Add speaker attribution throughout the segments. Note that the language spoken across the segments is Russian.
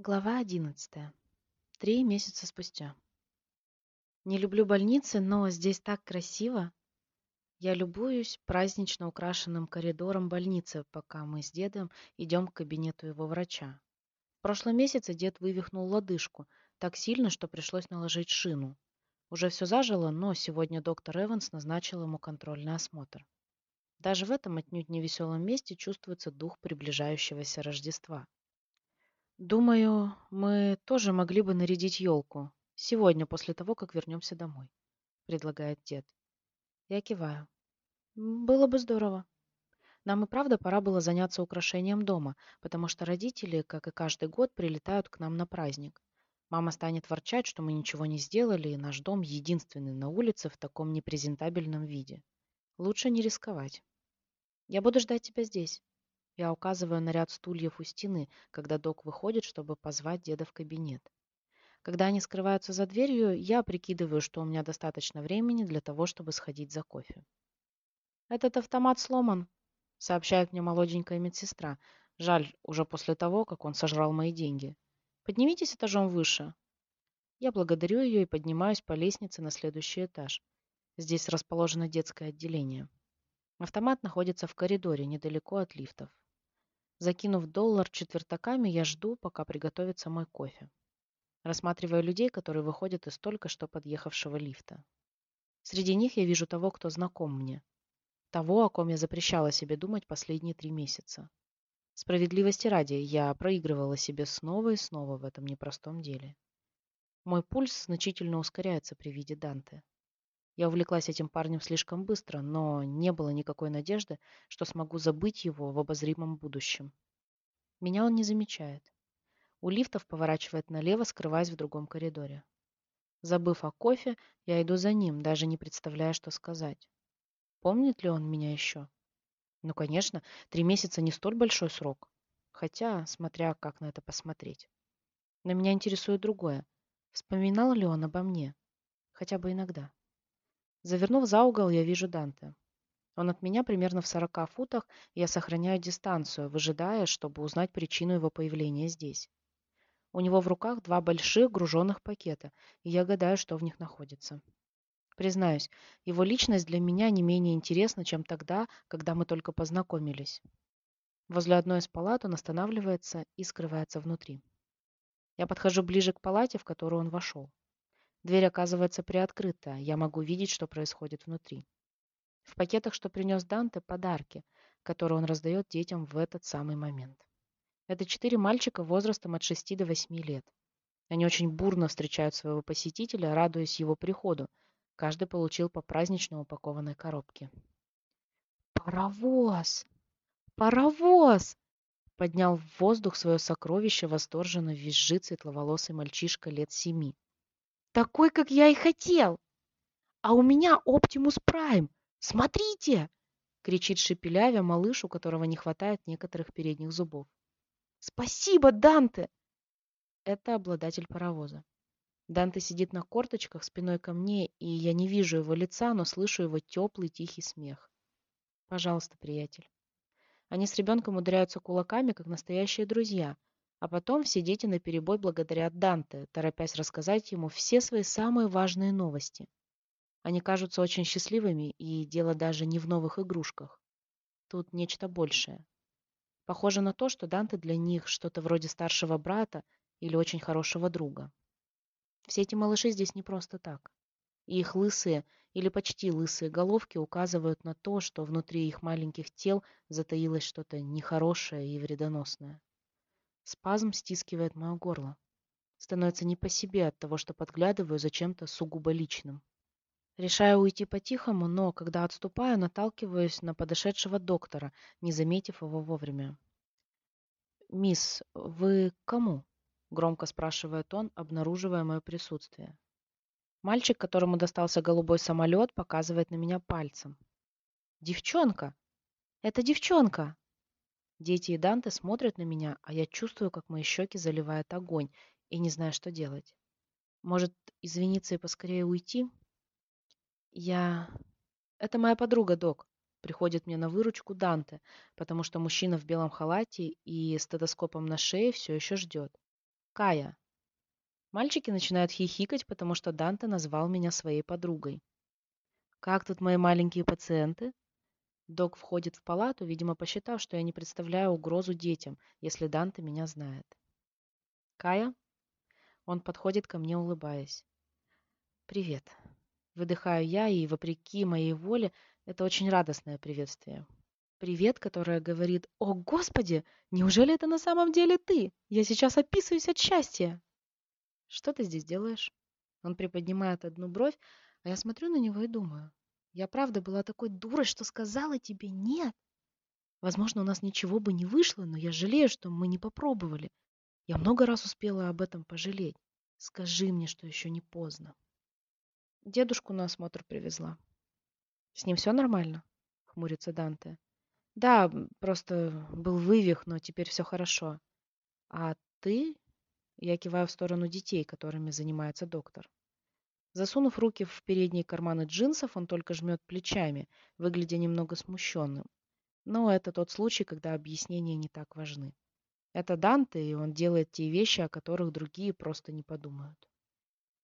Speaker 1: Глава одиннадцатая. Три месяца спустя. Не люблю больницы, но здесь так красиво. Я любуюсь празднично украшенным коридором больницы, пока мы с дедом идем к кабинету его врача. В прошлом месяце дед вывихнул лодыжку так сильно, что пришлось наложить шину. Уже все зажило, но сегодня доктор Эванс назначил ему контрольный осмотр. Даже в этом отнюдь невеселом месте чувствуется дух приближающегося Рождества. Думаю, мы тоже могли бы нарядить елку. Сегодня, после того, как вернемся домой, предлагает дед. Я киваю. Было бы здорово. Нам и правда пора было заняться украшением дома, потому что родители, как и каждый год, прилетают к нам на праздник. Мама станет ворчать, что мы ничего не сделали, и наш дом единственный на улице в таком непрезентабельном виде. Лучше не рисковать. Я буду ждать тебя здесь. Я указываю на ряд стульев у стены, когда док выходит, чтобы позвать деда в кабинет. Когда они скрываются за дверью, я прикидываю, что у меня достаточно времени для того, чтобы сходить за кофе. «Этот автомат сломан», — сообщает мне молоденькая медсестра. Жаль, уже после того, как он сожрал мои деньги. «Поднимитесь этажом выше». Я благодарю ее и поднимаюсь по лестнице на следующий этаж. Здесь расположено детское отделение. Автомат находится в коридоре, недалеко от лифтов. Закинув доллар четвертаками, я жду, пока приготовится мой кофе. Рассматривая людей, которые выходят из только что подъехавшего лифта. Среди них я вижу того, кто знаком мне. Того, о ком я запрещала себе думать последние три месяца. Справедливости ради, я проигрывала себе снова и снова в этом непростом деле. Мой пульс значительно ускоряется при виде Данте. Я увлеклась этим парнем слишком быстро, но не было никакой надежды, что смогу забыть его в обозримом будущем. Меня он не замечает. У лифтов поворачивает налево, скрываясь в другом коридоре. Забыв о кофе, я иду за ним, даже не представляя, что сказать. Помнит ли он меня еще? Ну, конечно, три месяца не столь большой срок. Хотя, смотря как на это посмотреть. Но меня интересует другое. Вспоминал ли он обо мне? Хотя бы иногда. Завернув за угол, я вижу Данте. Он от меня примерно в сорока футах, и я сохраняю дистанцию, выжидая, чтобы узнать причину его появления здесь. У него в руках два больших груженных пакета, и я гадаю, что в них находится. Признаюсь, его личность для меня не менее интересна, чем тогда, когда мы только познакомились. Возле одной из палат он останавливается и скрывается внутри. Я подхожу ближе к палате, в которую он вошел. Дверь оказывается приоткрыта, я могу видеть, что происходит внутри. В пакетах, что принес Данте, подарки, которые он раздает детям в этот самый момент. Это четыре мальчика возрастом от 6 до 8 лет. Они очень бурно встречают своего посетителя, радуясь его приходу. Каждый получил по празднично упакованной коробке. «Паровоз! Паровоз!» Поднял в воздух свое сокровище восторженно визжит светловолосый мальчишка лет семи. Такой, как я и хотел. А у меня Оптимус Прайм. Смотрите! кричит шепелявя малыш, у которого не хватает некоторых передних зубов. Спасибо, Данте! Это обладатель паровоза. Данте сидит на корточках спиной ко мне, и я не вижу его лица, но слышу его теплый тихий смех. Пожалуйста, приятель. Они с ребенком ударяются кулаками, как настоящие друзья, а потом все дети наперебой благодарят Данте, торопясь рассказать ему все свои самые важные новости. Они кажутся очень счастливыми, и дело даже не в новых игрушках. Тут нечто большее. Похоже на то, что Данте для них что-то вроде старшего брата или очень хорошего друга. Все эти малыши здесь не просто так. Их лысые или почти лысые головки указывают на то, что внутри их маленьких тел затаилось что-то нехорошее и вредоносное. Спазм стискивает мое горло. Становится не по себе от того, что подглядываю за чем-то сугубо личным. Решаю уйти по-тихому, но, когда отступаю, наталкиваюсь на подошедшего доктора, не заметив его вовремя. «Мисс, вы кому?» — громко спрашивает он, обнаруживая мое присутствие. Мальчик, которому достался голубой самолет, показывает на меня пальцем. «Девчонка! Это девчонка!» Дети и Данте смотрят на меня, а я чувствую, как мои щеки заливает огонь, и не знаю, что делать. Может, извиниться и поскорее уйти? Я... Это моя подруга, док. Приходит мне на выручку Данте, потому что мужчина в белом халате и стетоскопом на шее все еще ждет. Кая. Мальчики начинают хихикать, потому что Данте назвал меня своей подругой. Как тут мои маленькие пациенты? Док входит в палату, видимо, посчитав, что я не представляю угрозу детям, если Данте меня знает. Кая? Он подходит ко мне, улыбаясь. Привет. Выдыхаю я, и, вопреки моей воле, это очень радостное приветствие. Привет, которая говорит «О, Господи, неужели это на самом деле ты? Я сейчас описываюсь от счастья!» «Что ты здесь делаешь?» Он приподнимает одну бровь, а я смотрю на него и думаю. «Я правда была такой дурой, что сказала тебе нет?» Возможно, у нас ничего бы не вышло, но я жалею, что мы не попробовали. Я много раз успела об этом пожалеть. Скажи мне, что еще не поздно. Дедушку на осмотр привезла. С ним все нормально? Хмурится Данте. Да, просто был вывих, но теперь все хорошо. А ты? Я киваю в сторону детей, которыми занимается доктор. Засунув руки в передние карманы джинсов, он только жмет плечами, выглядя немного смущенным. Но это тот случай, когда объяснения не так важны. Это Данте, и он делает те вещи, о которых другие просто не подумают.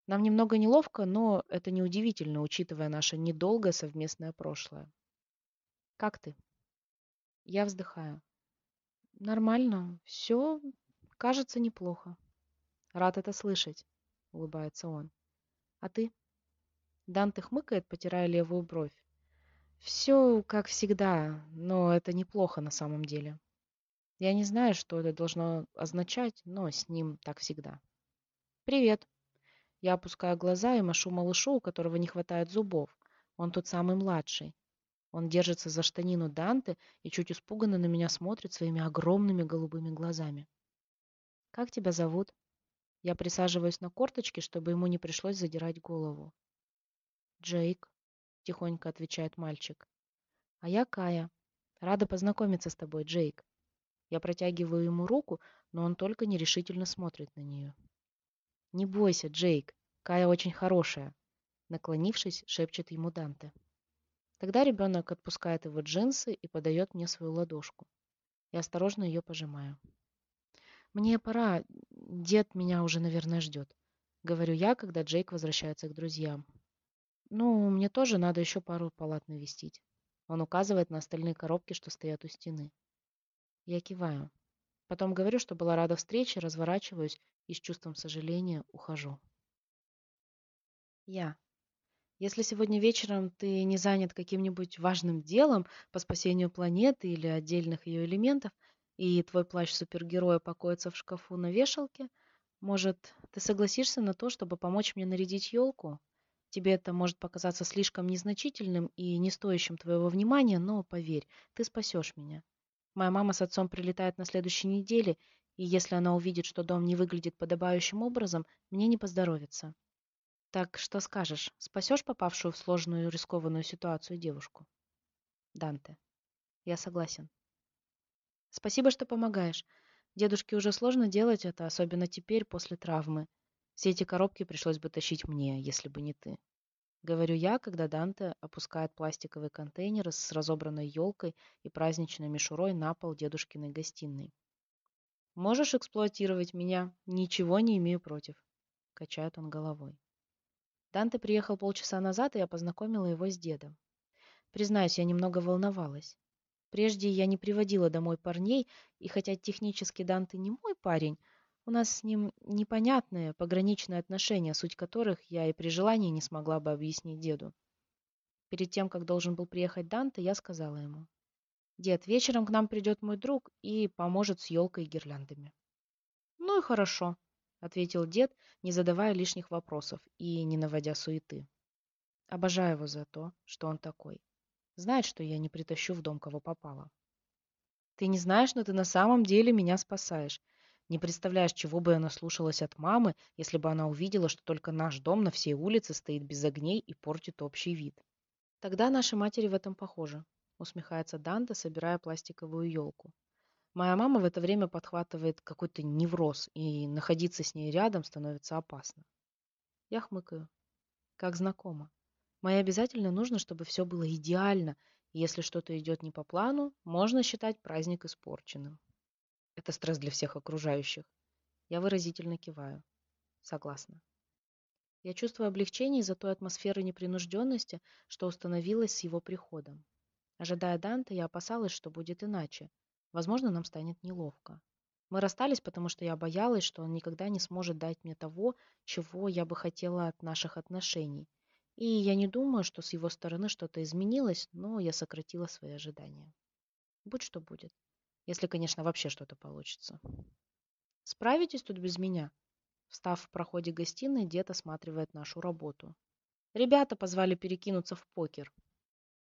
Speaker 1: Нам немного неловко, но это неудивительно, учитывая наше недолгое совместное прошлое. Как ты? Я вздыхаю. Нормально. Все, кажется, неплохо. Рад это слышать, улыбается он. А ты? Данте хмыкает, потирая левую бровь. Все как всегда, но это неплохо на самом деле. Я не знаю, что это должно означать, но с ним так всегда. Привет. Я опускаю глаза и машу малышу, у которого не хватает зубов. Он тот самый младший. Он держится за штанину Данте и чуть испуганно на меня смотрит своими огромными голубыми глазами. «Как тебя зовут?» Я присаживаюсь на корточки, чтобы ему не пришлось задирать голову. «Джейк», — тихонько отвечает мальчик. «А я Кая. Рада познакомиться с тобой, Джейк». Я протягиваю ему руку, но он только нерешительно смотрит на нее. «Не бойся, Джейк, Кая очень хорошая», наклонившись, шепчет ему Данте. Тогда ребенок отпускает его джинсы и подает мне свою ладошку. Я осторожно ее пожимаю. «Мне пора, дед меня уже, наверное, ждет», говорю я, когда Джейк возвращается к друзьям. «Ну, мне тоже надо еще пару палат навестить». Он указывает на остальные коробки, что стоят у стены. Я киваю. Потом говорю, что была рада встрече, разворачиваюсь и с чувством сожаления ухожу. Я. Если сегодня вечером ты не занят каким-нибудь важным делом по спасению планеты или отдельных ее элементов, и твой плащ супергероя покоится в шкафу на вешалке, может, ты согласишься на то, чтобы помочь мне нарядить елку? Тебе это может показаться слишком незначительным и не стоящим твоего внимания, но поверь, ты спасешь меня. Моя мама с отцом прилетают на следующей неделе, и если она увидит, что дом не выглядит подобающим образом, мне не поздоровится. Так что скажешь, спасешь попавшую в сложную и рискованную ситуацию девушку? Данте. Я согласен. Спасибо, что помогаешь. Дедушке уже сложно делать это, особенно теперь, после травмы. Все эти коробки пришлось бы тащить мне, если бы не ты. Говорю я, когда Данте опускает пластиковый контейнер с разобранной елкой и праздничной мишурой на пол дедушкиной гостиной. Можешь эксплуатировать меня, ничего не имею против. Качает он головой. Данте приехал полчаса назад, и я познакомила его с дедом. Признаюсь, я немного волновалась. Прежде я не приводила домой парней, и хотя технически Данте не мой парень, у нас с ним непонятные пограничные отношения, суть которых я и при желании не смогла бы объяснить деду. Перед тем, как должен был приехать Данте, я сказала ему. Дед, вечером к нам придет мой друг и поможет с елкой и гирляндами. Ну и хорошо, ответил дед, не задавая лишних вопросов и не наводя суеты. Обожаю его за то, что он такой. Знает, что я не притащу в дом, кого попало. Ты не знаешь, но ты на самом деле меня спасаешь. Не представляешь, чего бы я наслушалась от мамы, если бы она увидела, что только наш дом на всей улице стоит без огней и портит общий вид. Тогда наши матери в этом похожи усмехается Данте, собирая пластиковую елку. Моя мама в это время подхватывает какой-то невроз, и находиться с ней рядом становится опасно. Я хмыкаю. Как знакомо. Мне обязательно нужно, чтобы все было идеально, если что-то идет не по плану, можно считать праздник испорченным. Это стресс для всех окружающих. Я выразительно киваю. Согласна. Я чувствую облегчение из-за той атмосферы непринужденности, что установилась с его приходом. Ожидая Данте, я опасалась, что будет иначе. Возможно, нам станет неловко. Мы расстались, потому что я боялась, что он никогда не сможет дать мне того, чего я бы хотела от наших отношений. И я не думаю, что с его стороны что-то изменилось, но я сократила свои ожидания. Будь что будет. Если, конечно, вообще что-то получится. Справитесь тут без меня? Встав в проходе гостиной, дед осматривает нашу работу. Ребята позвали перекинуться в покер.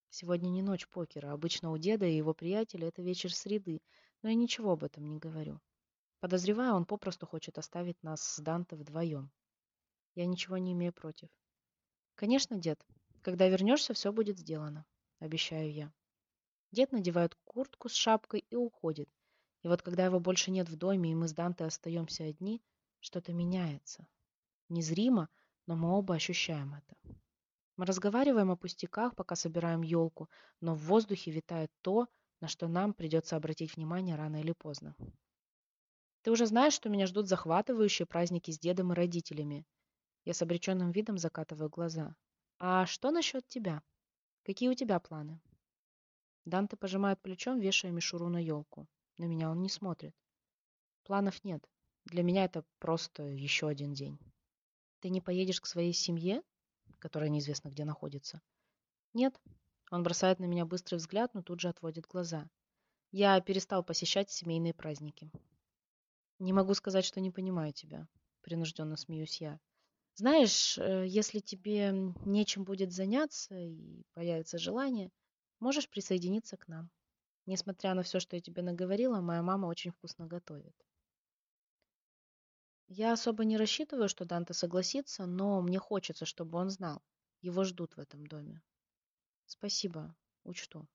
Speaker 1: Сегодня не ночь покера. Обычно у деда и его приятеля это вечер среды, но я ничего об этом не говорю. Подозреваю, он попросту хочет оставить нас с Данте вдвоем. Я ничего не имею против. Конечно, дед. Когда вернешься, все будет сделано. Обещаю я. Дед надевает куртку с шапкой и уходит. И вот когда его больше нет в доме, и мы с Данте остаемся одни, что-то меняется. Незримо, но мы оба ощущаем это. Мы разговариваем о пустяках, пока собираем елку, но в воздухе витает то, на что нам придется обратить внимание рано или поздно. Ты уже знаешь, что меня ждут захватывающие праздники с дедом и родителями. Я с обреченным видом закатываю глаза. А что насчет тебя? Какие у тебя планы? Данте пожимает плечом, вешая мишуру на елку. На меня он не смотрит. Планов нет. Для меня это просто еще один день. Ты не поедешь к своей семье, которая неизвестно где находится? Нет. Он бросает на меня быстрый взгляд, но тут же отводит глаза. Я перестал посещать семейные праздники. Не могу сказать, что не понимаю тебя. Принужденно смеюсь я. Знаешь, э, если тебе нечем будет заняться и появится желание, можешь присоединиться к нам. Несмотря на все, что я тебе наговорила, моя мама очень вкусно готовит. Я особо не рассчитываю, что Данте согласится, но мне хочется, чтобы он знал. Его ждут в этом доме. Спасибо, учту.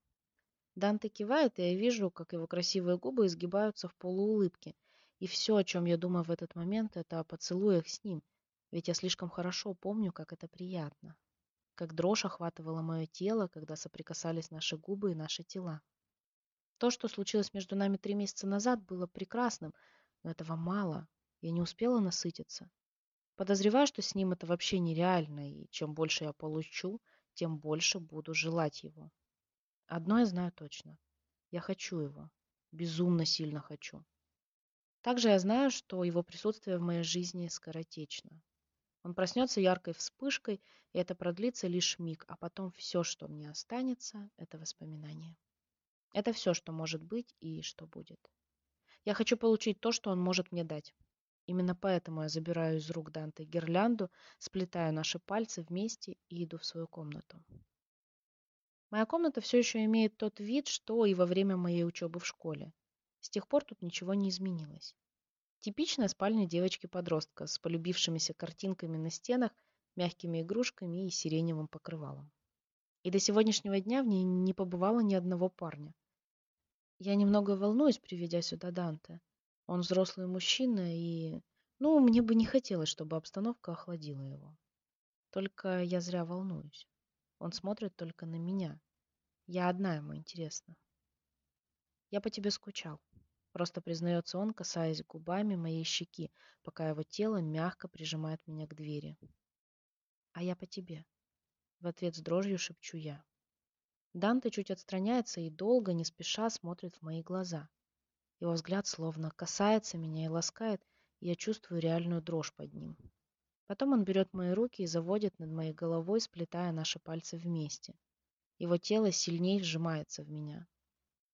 Speaker 1: Данте кивает, и я вижу, как его красивые губы изгибаются в полуулыбке. И все, о чем я думаю в этот момент, это о поцелуях с ним. Ведь я слишком хорошо помню, как это приятно. Как дрожь охватывала мое тело, когда соприкасались наши губы и наши тела. То, что случилось между нами три месяца назад, было прекрасным, но этого мало. Я не успела насытиться. Подозреваю, что с ним это вообще нереально, и чем больше я получу, тем больше буду желать его. Одно я знаю точно. Я хочу его. Безумно сильно хочу. Также я знаю, что его присутствие в моей жизни скоротечно. Он проснется яркой вспышкой, и это продлится лишь миг, а потом все, что мне останется, это воспоминание. Это все, что может быть и что будет. Я хочу получить то, что он может мне дать. Именно поэтому я забираю из рук Данте гирлянду, сплетаю наши пальцы вместе и иду в свою комнату. Моя комната все еще имеет тот вид, что и во время моей учебы в школе. С тех пор тут ничего не изменилось. Типичная спальня девочки-подростка с полюбившимися картинками на стенах, мягкими игрушками и сиреневым покрывалом. И до сегодняшнего дня в ней не побывало ни одного парня. Я немного волнуюсь, приведя сюда Данте. Он взрослый мужчина, и... Ну, мне бы не хотелось, чтобы обстановка охладила его. Только я зря волнуюсь. Он смотрит только на меня. Я одна ему интересна. Я по тебе скучал. Просто признается он, касаясь губами моей щеки, пока его тело мягко прижимает меня к двери. А я по тебе. В ответ с дрожью шепчу я. Данте чуть отстраняется и долго, не спеша, смотрит в мои глаза. Его взгляд словно касается меня и ласкает, и я чувствую реальную дрожь под ним. Потом он берет мои руки и заводит над моей головой, сплетая наши пальцы вместе. Его тело сильнее сжимается в меня.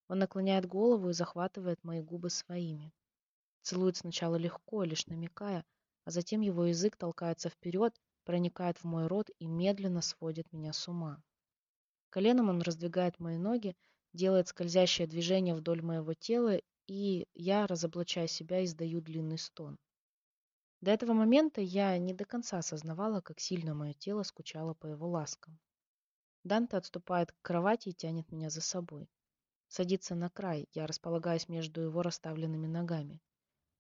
Speaker 1: Он наклоняет голову и захватывает мои губы своими. Целует сначала легко, лишь намекая, а затем его язык толкается вперед, проникает в мой рот и медленно сводит меня с ума. Коленом он раздвигает мои ноги, делает скользящее движение вдоль моего тела и я, разоблачая себя, издаю длинный стон. До этого момента я не до конца осознавала, как сильно мое тело скучало по его ласкам. Данте отступает к кровати и тянет меня за собой. Садится на край, я располагаюсь между его расставленными ногами.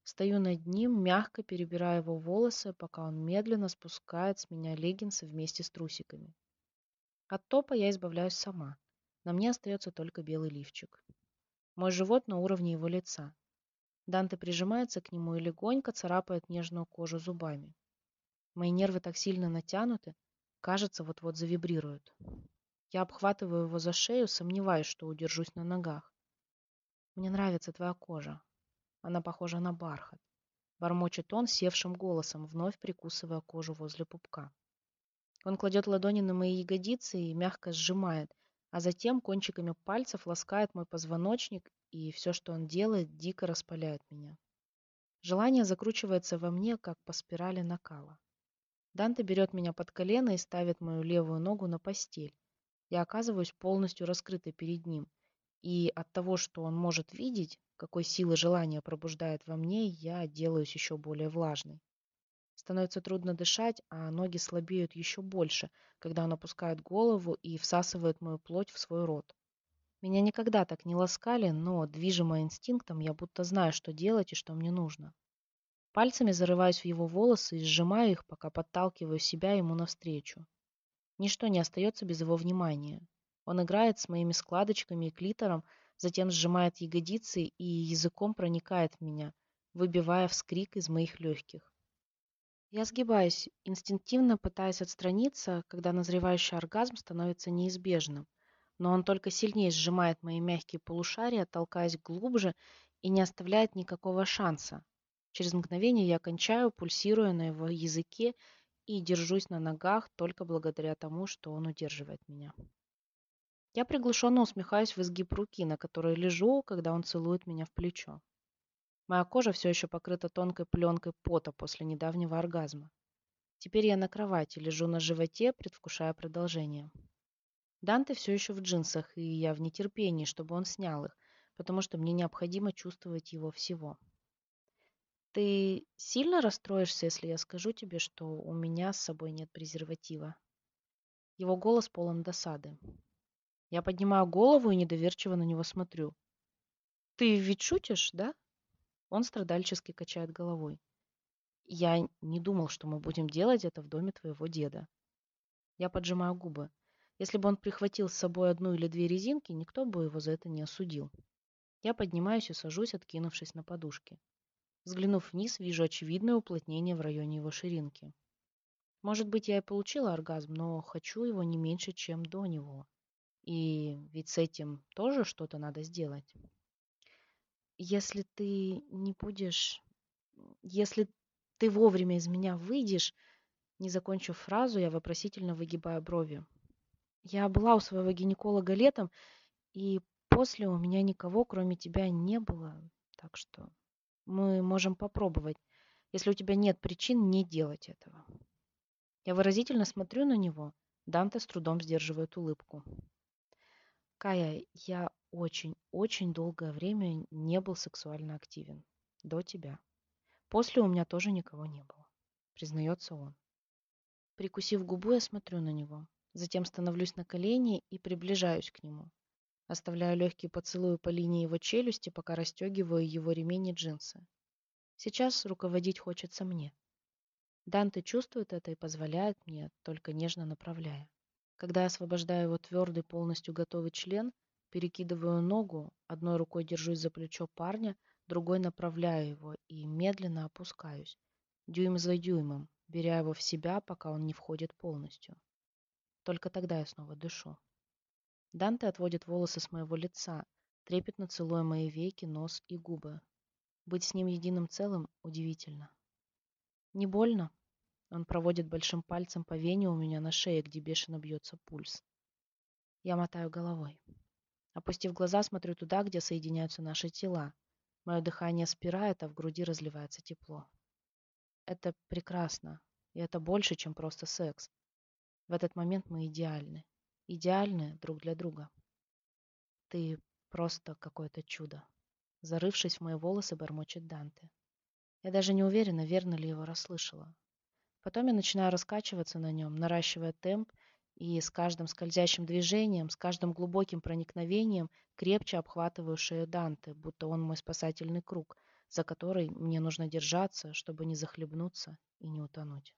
Speaker 1: Стою над ним, мягко перебирая его волосы, пока он медленно спускает с меня леггинсы вместе с трусиками. От топа я избавляюсь сама. На мне остается только белый лифчик. Мой живот на уровне его лица. Данте прижимается к нему и легонько царапает нежную кожу зубами. Мои нервы так сильно натянуты, кажется, вот-вот завибрируют. Я обхватываю его за шею, сомневаюсь, что удержусь на ногах. Мне нравится твоя кожа. Она похожа на бархат. Бормочет он севшим голосом, вновь прикусывая кожу возле пупка. Он кладет ладони на мои ягодицы и мягко сжимает, а затем кончиками пальцев ласкает мой позвоночник, и все, что он делает, дико распаляет меня. Желание закручивается во мне, как по спирали накала. Данте берет меня под колено и ставит мою левую ногу на постель. Я оказываюсь полностью раскрытой перед ним, и от того, что он может видеть, какой силы желания пробуждает во мне, я делаюсь еще более влажной. Становится трудно дышать, а ноги слабеют еще больше, когда он опускает голову и всасывает мою плоть в свой рот. Меня никогда так не ласкали, но, движимая инстинктом, я будто знаю, что делать и что мне нужно. Пальцами зарываюсь в его волосы и сжимаю их, пока подталкиваю себя ему навстречу. Ничто не остается без его внимания. Он играет с моими складочками и клитором, затем сжимает ягодицы и языком проникает в меня, выбивая вскрик из моих легких. Я сгибаюсь, инстинктивно пытаясь отстраниться, когда назревающий оргазм становится неизбежным, но он только сильнее сжимает мои мягкие полушария, толкаясь глубже и не оставляет никакого шанса. Через мгновение я кончаю, пульсируя на его языке и держусь на ногах только благодаря тому, что он удерживает меня. Я приглушенно усмехаюсь в изгиб руки, на которой лежу, когда он целует меня в плечо. Моя кожа все еще покрыта тонкой пленкой пота после недавнего оргазма. Теперь я на кровати, лежу на животе, предвкушая продолжение. Данте все еще в джинсах, и я в нетерпении, чтобы он снял их, потому что мне необходимо чувствовать его всего. Ты сильно расстроишься, если я скажу тебе, что у меня с собой нет презерватива? Его голос полон досады. Я поднимаю голову и недоверчиво на него смотрю. «Ты ведь шутишь, да?» Он страдальчески качает головой. «Я не думал, что мы будем делать это в доме твоего деда». Я поджимаю губы. Если бы он прихватил с собой одну или две резинки, никто бы его за это не осудил. Я поднимаюсь и сажусь, откинувшись на подушке. Взглянув вниз, вижу очевидное уплотнение в районе его ширинки. Может быть, я и получила оргазм, но хочу его не меньше, чем до него. И ведь с этим тоже что-то надо сделать. Если ты не будешь... Если ты вовремя из меня выйдешь... Не закончив фразу, я вопросительно выгибаю брови. Я была у своего гинеколога летом, и после у меня никого, кроме тебя, не было. Так что мы можем попробовать, если у тебя нет причин не делать этого. Я выразительно смотрю на него. Данте с трудом сдерживает улыбку. Кая, я очень-очень долгое время не был сексуально активен. До тебя. После у меня тоже никого не было. Признается он. Прикусив губу, я смотрю на него. Затем становлюсь на колени и приближаюсь к нему. Оставляю легкие поцелуи по линии его челюсти, пока расстегиваю его ремень и джинсы. Сейчас руководить хочется мне. Данте чувствует это и позволяет мне, только нежно направляя. Когда я освобождаю его твердый, полностью готовый член, перекидываю ногу, одной рукой держусь за плечо парня, другой направляю его и медленно опускаюсь, дюйм за дюймом, беря его в себя, пока он не входит полностью. Только тогда я снова дышу. Данте отводит волосы с моего лица, трепетно целуя мои веки, нос и губы. Быть с ним единым целым удивительно. Не больно? Он проводит большим пальцем по вене у меня на шее, где бешено бьется пульс. Я мотаю головой. Опустив глаза, смотрю туда, где соединяются наши тела. Мое дыхание спирает, а в груди разливается тепло. Это прекрасно, и это больше, чем просто секс. В этот момент мы идеальны. Идеальны друг для друга. Ты просто какое-то чудо. Зарывшись в мои волосы, бормочет Данте. Я даже не уверена, верно ли его расслышала. Потом я начинаю раскачиваться на нем, наращивая темп, и с каждым скользящим движением, с каждым глубоким проникновением крепче обхватываю шею Данте, будто он мой спасательный круг, за который мне нужно держаться, чтобы не захлебнуться и не утонуть.